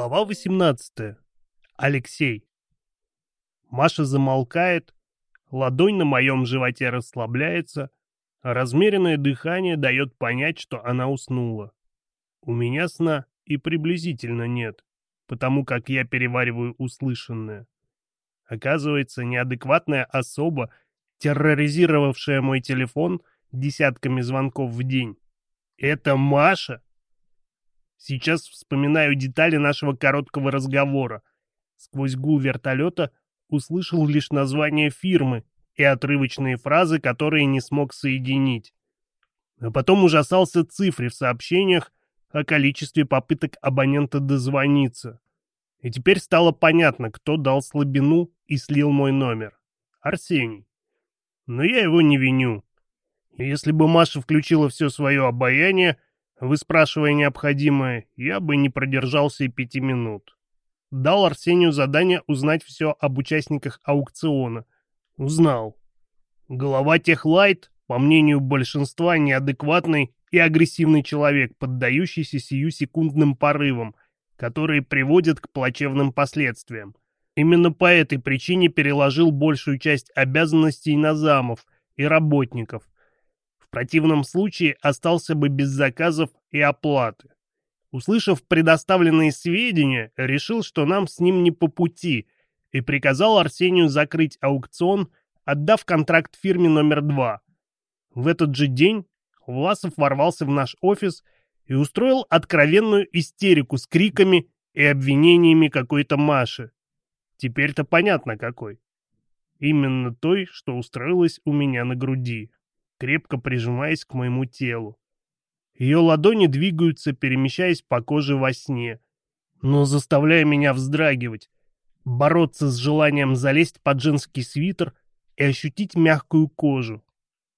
Глава 18. Алексей. Маша замолкает, ладонь на моем животе расслабляется, размеренное дыхание дает понять, что она уснула. У меня сна и приблизительно нет, потому как я перевариваю услышанное. Оказывается, неадекватная особа, терроризировавшая мой телефон десятками звонков в день, это Маша? Сейчас вспоминаю детали нашего короткого разговора. Сквозь гул вертолета услышал лишь название фирмы и отрывочные фразы, которые не смог соединить. А потом ужасался цифре в сообщениях о количестве попыток абонента дозвониться. И теперь стало понятно, кто дал слабину и слил мой номер. Арсений. Но я его не виню. если бы Маша включила все свое обаяние, Выспрашивая необходимое, я бы не продержался и пяти минут. Дал Арсению задание узнать все об участниках аукциона. Узнал. Голова Техлайт, по мнению большинства, неадекватный и агрессивный человек, поддающийся сию секундным порывам, которые приводят к плачевным последствиям. Именно по этой причине переложил большую часть обязанностей на замов и работников, в противном случае остался бы без заказов и оплаты. Услышав предоставленные сведения, решил, что нам с ним не по пути, и приказал Арсению закрыть аукцион, отдав контракт фирме номер два. В этот же день Власов ворвался в наш офис и устроил откровенную истерику с криками и обвинениями какой-то Маши. Теперь-то понятно какой. Именно той, что устроилась у меня на груди крепко прижимаясь к моему телу. Ее ладони двигаются, перемещаясь по коже во сне, но заставляя меня вздрагивать, бороться с желанием залезть под женский свитер и ощутить мягкую кожу.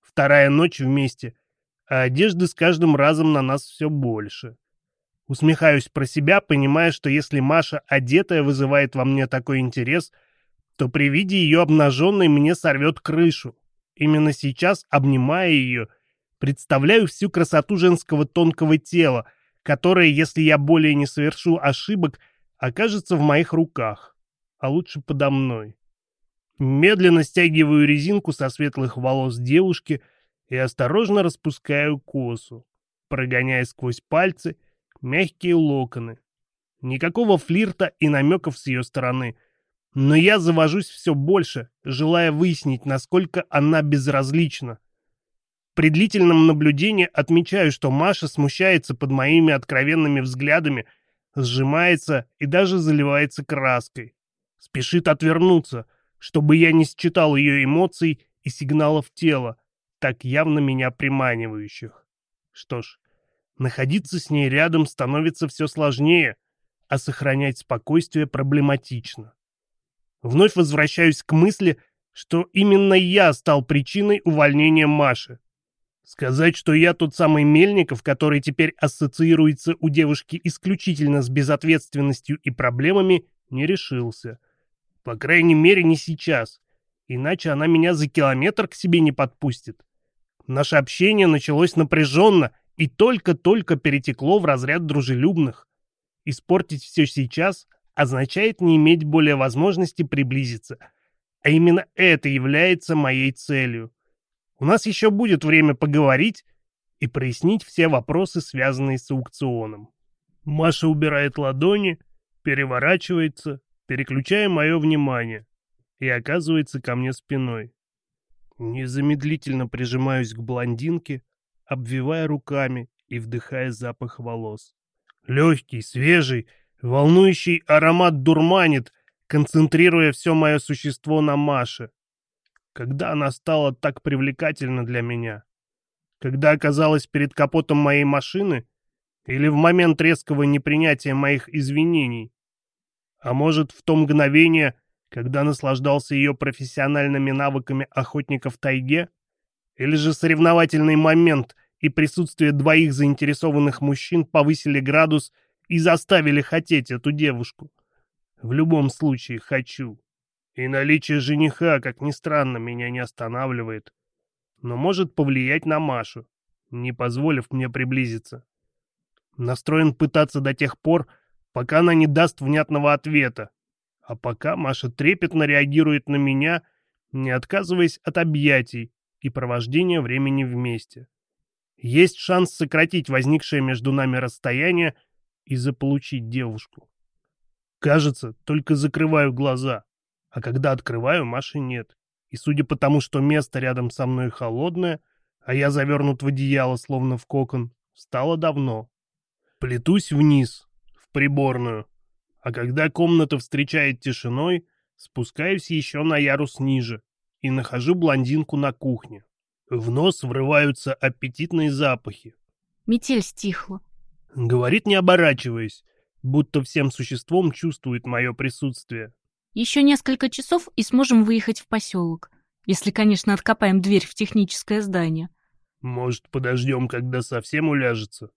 Вторая ночь вместе, а одежды с каждым разом на нас все больше. Усмехаюсь про себя, понимая, что если Маша одетая вызывает во мне такой интерес, то при виде ее обнаженной мне сорвет крышу. Именно сейчас, обнимая ее, представляю всю красоту женского тонкого тела, которое, если я более не совершу ошибок, окажется в моих руках, а лучше подо мной. Медленно стягиваю резинку со светлых волос девушки и осторожно распускаю косу, прогоняя сквозь пальцы мягкие локоны. Никакого флирта и намеков с ее стороны — но я завожусь все больше, желая выяснить, насколько она безразлична. При длительном наблюдении отмечаю, что Маша смущается под моими откровенными взглядами, сжимается и даже заливается краской. Спешит отвернуться, чтобы я не считал ее эмоций и сигналов тела, так явно меня приманивающих. Что ж, находиться с ней рядом становится все сложнее, а сохранять спокойствие проблематично. Вновь возвращаюсь к мысли, что именно я стал причиной увольнения Маши. Сказать, что я тот самый Мельников, который теперь ассоциируется у девушки исключительно с безответственностью и проблемами, не решился. По крайней мере, не сейчас. Иначе она меня за километр к себе не подпустит. Наше общение началось напряженно и только-только перетекло в разряд дружелюбных. Испортить все сейчас означает не иметь более возможности приблизиться. А именно это является моей целью. У нас еще будет время поговорить и прояснить все вопросы, связанные с аукционом. Маша убирает ладони, переворачивается, переключая мое внимание, и оказывается ко мне спиной. Незамедлительно прижимаюсь к блондинке, обвивая руками и вдыхая запах волос. Легкий, свежий, Волнующий аромат дурманит, концентрируя все мое существо на Маше. Когда она стала так привлекательна для меня? Когда оказалась перед капотом моей машины? Или в момент резкого непринятия моих извинений? А может, в то мгновение, когда наслаждался ее профессиональными навыками охотника в тайге? Или же соревновательный момент и присутствие двоих заинтересованных мужчин повысили градус и заставили хотеть эту девушку. В любом случае хочу. И наличие жениха, как ни странно, меня не останавливает. Но может повлиять на Машу, не позволив мне приблизиться. Настроен пытаться до тех пор, пока она не даст внятного ответа. А пока Маша трепетно реагирует на меня, не отказываясь от объятий и провождения времени вместе. Есть шанс сократить возникшее между нами расстояние и заполучить девушку. Кажется, только закрываю глаза, а когда открываю, Маши нет. И судя по тому, что место рядом со мной холодное, а я завернут в одеяло, словно в кокон, стало давно. Плетусь вниз, в приборную, а когда комната встречает тишиной, спускаюсь еще на ярус ниже и нахожу блондинку на кухне. В нос врываются аппетитные запахи. Метель стихла. Говорит, не оборачиваясь, будто всем существом чувствует мое присутствие. Еще несколько часов и сможем выехать в поселок. Если, конечно, откопаем дверь в техническое здание. Может, подождем, когда совсем уляжется?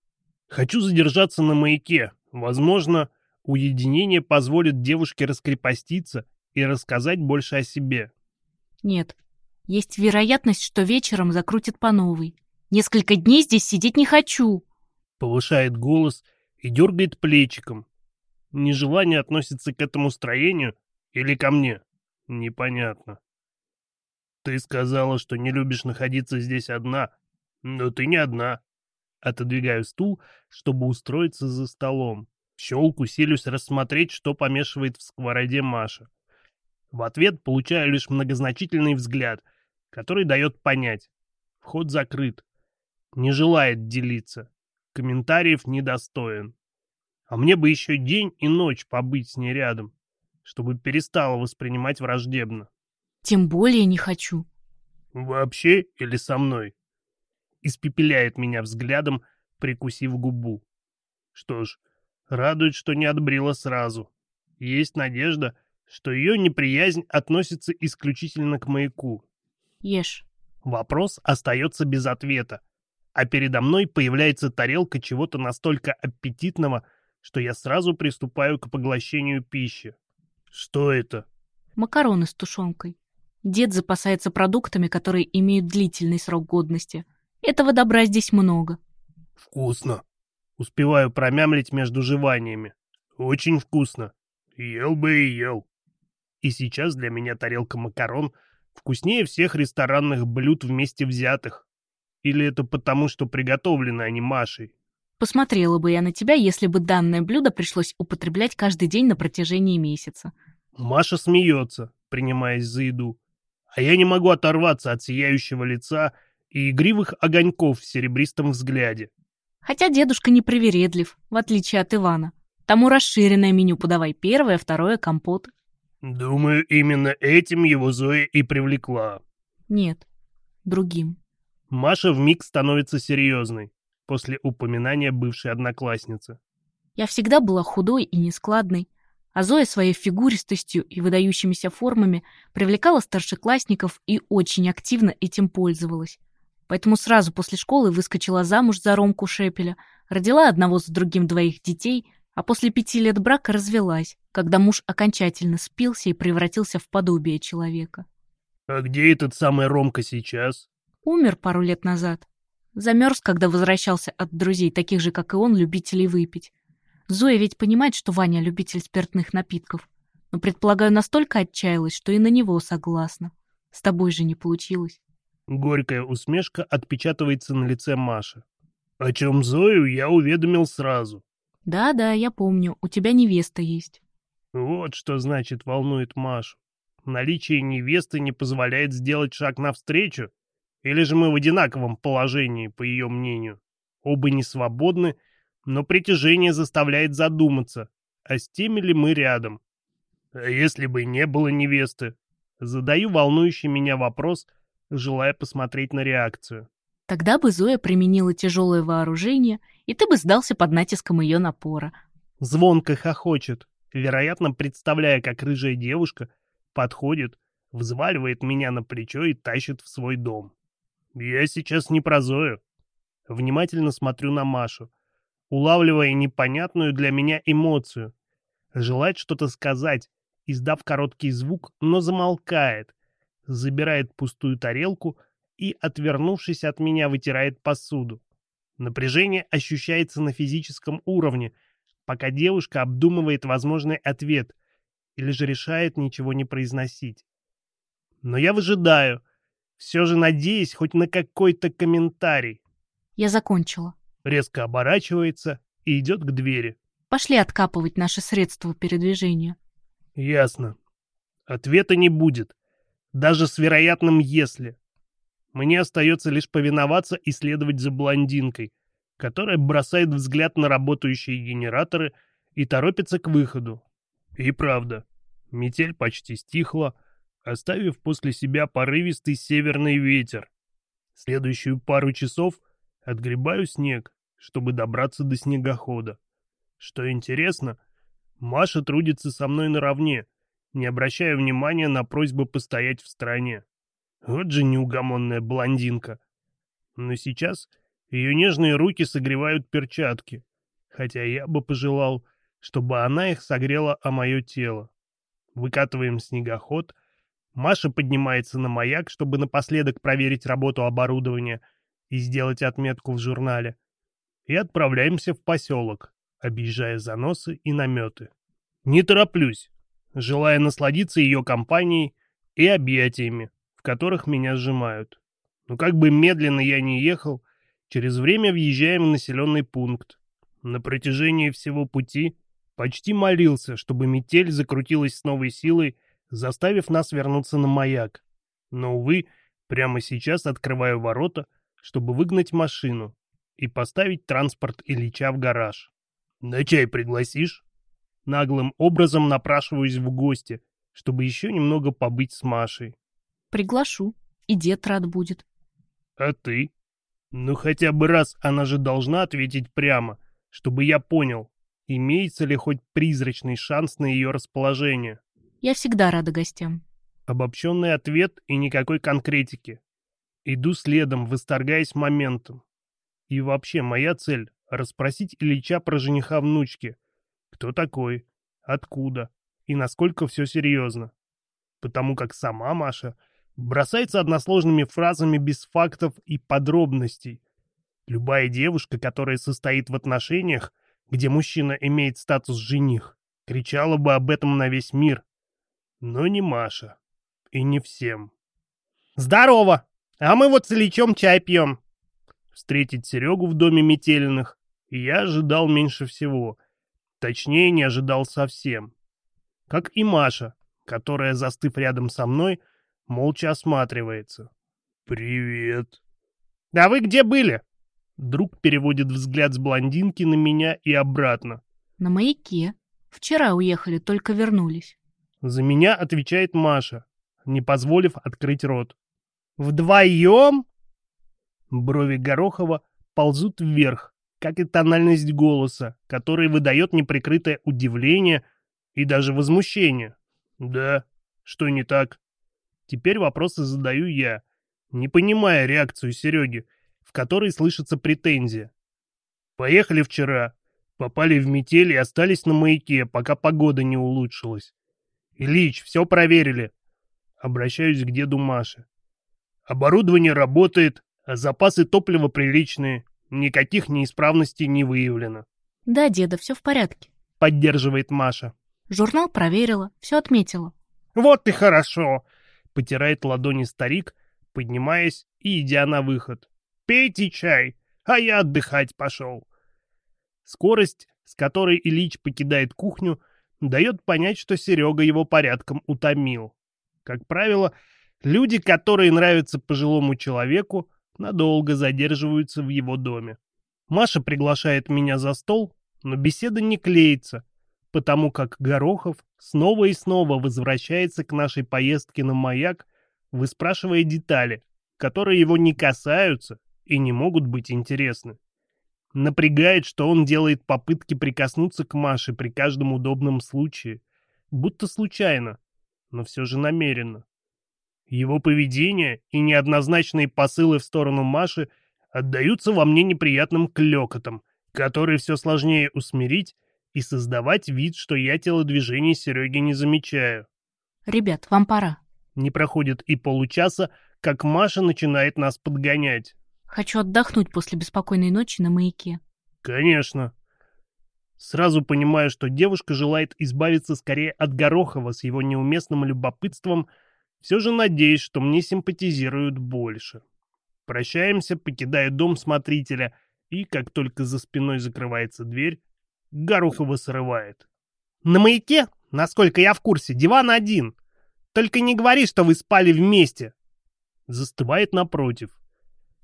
Хочу задержаться на маяке. Возможно, уединение позволит девушке раскрепоститься и рассказать больше о себе. Нет. Есть вероятность, что вечером закрутит по новой. Несколько дней здесь сидеть не хочу. Повышает голос и дергает плечиком. Нежелание относится к этому строению или ко мне? Непонятно. Ты сказала, что не любишь находиться здесь одна. Но ты не одна. Отодвигаю стул, чтобы устроиться за столом. Щелку силюсь рассмотреть, что помешивает в сковороде Маша. В ответ получаю лишь многозначительный взгляд, который дает понять. Вход закрыт. Не желает делиться комментариев недостоин. А мне бы еще день и ночь побыть с ней рядом, чтобы перестала воспринимать враждебно. Тем более не хочу. Вообще или со мной? Испепеляет меня взглядом, прикусив губу. Что ж, радует, что не отбрила сразу. Есть надежда, что ее неприязнь относится исключительно к маяку. Ешь. Вопрос остается без ответа а передо мной появляется тарелка чего-то настолько аппетитного, что я сразу приступаю к поглощению пищи. Что это? Макароны с тушенкой. Дед запасается продуктами, которые имеют длительный срок годности. Этого добра здесь много. Вкусно. Успеваю промямлить между жеваниями. Очень вкусно. Ел бы и ел. И сейчас для меня тарелка макарон вкуснее всех ресторанных блюд вместе взятых. Или это потому, что приготовлены они Машей? Посмотрела бы я на тебя, если бы данное блюдо пришлось употреблять каждый день на протяжении месяца. Маша смеется, принимаясь за еду. А я не могу оторваться от сияющего лица и игривых огоньков в серебристом взгляде. Хотя дедушка не привередлив, в отличие от Ивана. Тому расширенное меню подавай первое, второе, компот. Думаю, именно этим его Зоя и привлекла. Нет, другим. Маша вмиг становится серьезной после упоминания бывшей одноклассницы. Я всегда была худой и нескладной, а Зоя своей фигуристостью и выдающимися формами привлекала старшеклассников и очень активно этим пользовалась. Поэтому сразу после школы выскочила замуж за Ромку Шепеля, родила одного с другим двоих детей, а после пяти лет брака развелась, когда муж окончательно спился и превратился в подобие человека. «А где этот самый Ромка сейчас?» Умер пару лет назад. Замерз, когда возвращался от друзей, таких же, как и он, любителей выпить. Зоя ведь понимает, что Ваня любитель спиртных напитков. Но, предполагаю, настолько отчаялась, что и на него согласна. С тобой же не получилось. Горькая усмешка отпечатывается на лице Маши. О чем Зою я уведомил сразу. Да-да, я помню, у тебя невеста есть. Вот что значит волнует Машу. Наличие невесты не позволяет сделать шаг навстречу. Или же мы в одинаковом положении, по ее мнению. Оба не свободны, но притяжение заставляет задуматься, а с теми ли мы рядом. А если бы не было невесты? Задаю волнующий меня вопрос, желая посмотреть на реакцию. Тогда бы Зоя применила тяжелое вооружение, и ты бы сдался под натиском ее напора. Звонко хохочет, вероятно, представляя, как рыжая девушка подходит, взваливает меня на плечо и тащит в свой дом. Я сейчас не про Зою. Внимательно смотрю на Машу, улавливая непонятную для меня эмоцию. Желает что-то сказать, издав короткий звук, но замолкает, забирает пустую тарелку и, отвернувшись от меня, вытирает посуду. Напряжение ощущается на физическом уровне, пока девушка обдумывает возможный ответ или же решает ничего не произносить. Но я выжидаю, все же надеясь хоть на какой-то комментарий. Я закончила. Резко оборачивается и идет к двери. Пошли откапывать наши средства передвижения. Ясно. Ответа не будет. Даже с вероятным «если». Мне остается лишь повиноваться и следовать за блондинкой, которая бросает взгляд на работающие генераторы и торопится к выходу. И правда, метель почти стихла, оставив после себя порывистый северный ветер. Следующую пару часов отгребаю снег, чтобы добраться до снегохода. Что интересно, Маша трудится со мной наравне, не обращая внимания на просьбы постоять в стороне. Вот же неугомонная блондинка. Но сейчас ее нежные руки согревают перчатки, хотя я бы пожелал, чтобы она их согрела о мое тело. Выкатываем снегоход. Маша поднимается на маяк, чтобы напоследок проверить работу оборудования и сделать отметку в журнале. И отправляемся в поселок, объезжая заносы и наметы. Не тороплюсь, желая насладиться ее компанией и объятиями, в которых меня сжимают. Но как бы медленно я ни ехал, через время въезжаем в населенный пункт. На протяжении всего пути почти молился, чтобы метель закрутилась с новой силой, заставив нас вернуться на маяк. Но, увы, прямо сейчас открываю ворота, чтобы выгнать машину и поставить транспорт Ильича в гараж. «На чай пригласишь?» Наглым образом напрашиваюсь в гости, чтобы еще немного побыть с Машей. Приглашу. И дед рад будет. А ты? Ну хотя бы раз она же должна ответить прямо, чтобы я понял, имеется ли хоть призрачный шанс на ее расположение. Я всегда рада гостям. Обобщенный ответ и никакой конкретики. Иду следом, восторгаясь моментом. И вообще моя цель — расспросить Ильича про жениха внучки, кто такой, откуда и насколько все серьезно. Потому как сама Маша бросается односложными фразами без фактов и подробностей. Любая девушка, которая состоит в отношениях, где мужчина имеет статус жених, кричала бы об этом на весь мир. Но не Маша. И не всем. «Здорово! А мы вот с Ильичом чай пьем!» Встретить Серегу в доме Метелиных я ожидал меньше всего — Точнее, не ожидал совсем. Как и Маша, которая, застыв рядом со мной, молча осматривается. «Привет». «Да вы где были?» Друг переводит взгляд с блондинки на меня и обратно. «На маяке. Вчера уехали, только вернулись». За меня отвечает Маша, не позволив открыть рот. «Вдвоем?» Брови Горохова ползут вверх, как и тональность голоса, который выдает неприкрытое удивление и даже возмущение. Да, что не так? Теперь вопросы задаю я, не понимая реакцию Сереги, в которой слышится претензия. Поехали вчера, попали в метель и остались на маяке, пока погода не улучшилась. Ильич, все проверили. Обращаюсь к деду Маше. Оборудование работает, а запасы топлива приличные. Никаких неисправностей не выявлено. Да, деда, все в порядке. Поддерживает Маша. Журнал проверила, все отметила. Вот и хорошо. Потирает ладони старик, поднимаясь и идя на выход. Пейте чай, а я отдыхать пошел. Скорость, с которой Ильич покидает кухню, дает понять, что Серега его порядком утомил. Как правило, люди, которые нравятся пожилому человеку, надолго задерживаются в его доме. Маша приглашает меня за стол, но беседа не клеится, потому как Горохов снова и снова возвращается к нашей поездке на маяк, выспрашивая детали, которые его не касаются и не могут быть интересны. Напрягает, что он делает попытки прикоснуться к Маше при каждом удобном случае, будто случайно, но все же намеренно. Его поведение и неоднозначные посылы в сторону Маши отдаются во мне неприятным клёкотом, который все сложнее усмирить и создавать вид, что я телодвижений Сереги не замечаю. «Ребят, вам пора». Не проходит и получаса, как Маша начинает нас подгонять. «Хочу отдохнуть после беспокойной ночи на маяке». «Конечно». Сразу понимаю, что девушка желает избавиться скорее от Горохова с его неуместным любопытством, все же надеюсь, что мне симпатизируют больше. Прощаемся, покидая дом смотрителя, и, как только за спиной закрывается дверь, Горохова срывает. «На маяке, насколько я в курсе, диван один. Только не говори, что вы спали вместе!» Застывает напротив.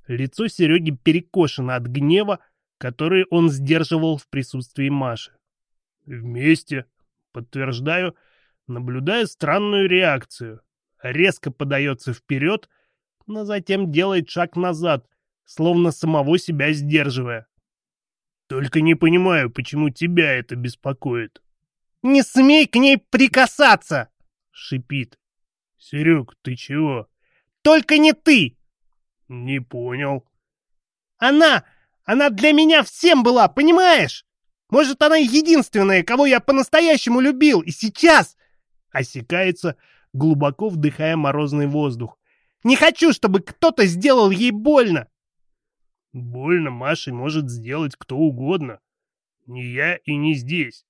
Лицо Сереги перекошено от гнева, который он сдерживал в присутствии Маши. «Вместе», — подтверждаю, наблюдая странную реакцию. Резко подается вперед, но затем делает шаг назад, словно самого себя сдерживая. «Только не понимаю, почему тебя это беспокоит». «Не смей к ней прикасаться!» — шипит. «Серег, ты чего?» «Только не ты!» «Не понял». «Она она для меня всем была, понимаешь? Может, она единственная, кого я по-настоящему любил, и сейчас...» Осекается, глубоко вдыхая морозный воздух. «Не хочу, чтобы кто-то сделал ей больно!» «Больно Маше может сделать кто угодно. Не я и не здесь.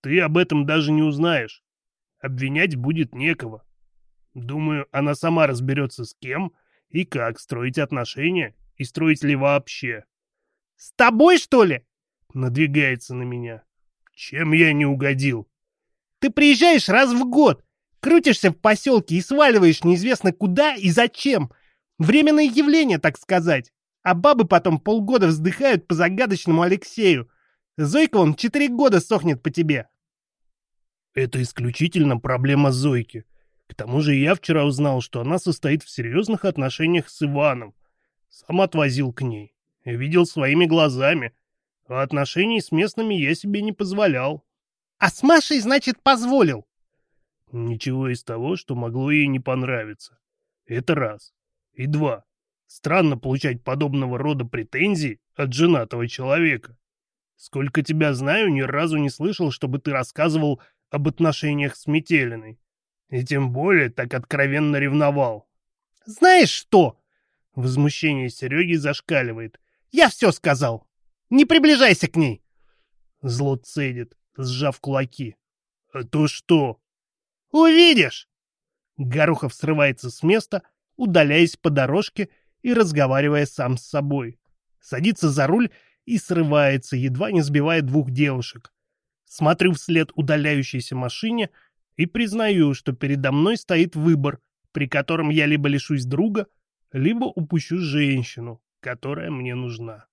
Ты об этом даже не узнаешь. Обвинять будет некого. Думаю, она сама разберется с кем и как строить отношения, и строить ли вообще. «С тобой, что ли?» Надвигается на меня. «Чем я не угодил?» «Ты приезжаешь раз в год, крутишься в поселке и сваливаешь неизвестно куда и зачем. Временное явление, так сказать. А бабы потом полгода вздыхают по загадочному Алексею. Зойка он четыре года сохнет по тебе». «Это исключительно проблема Зойки. К тому же я вчера узнал, что она состоит в серьезных отношениях с Иваном. Сам отвозил к ней. Видел своими глазами. А отношений с местными я себе не позволял. А с Машей, значит, позволил? Ничего из того, что могло ей не понравиться. Это раз. И два. Странно получать подобного рода претензии от женатого человека. Сколько тебя знаю, ни разу не слышал, чтобы ты рассказывал об отношениях с Метелиной. И тем более так откровенно ревновал. «Знаешь что?» Возмущение Сереги зашкаливает. Я все сказал. Не приближайся к ней. Зло цедит, сжав кулаки. А то что? Увидишь. Горохов срывается с места, удаляясь по дорожке и разговаривая сам с собой. Садится за руль и срывается, едва не сбивая двух девушек. Смотрю вслед удаляющейся машине и признаю, что передо мной стоит выбор, при котором я либо лишусь друга, либо упущу женщину которая мне нужна.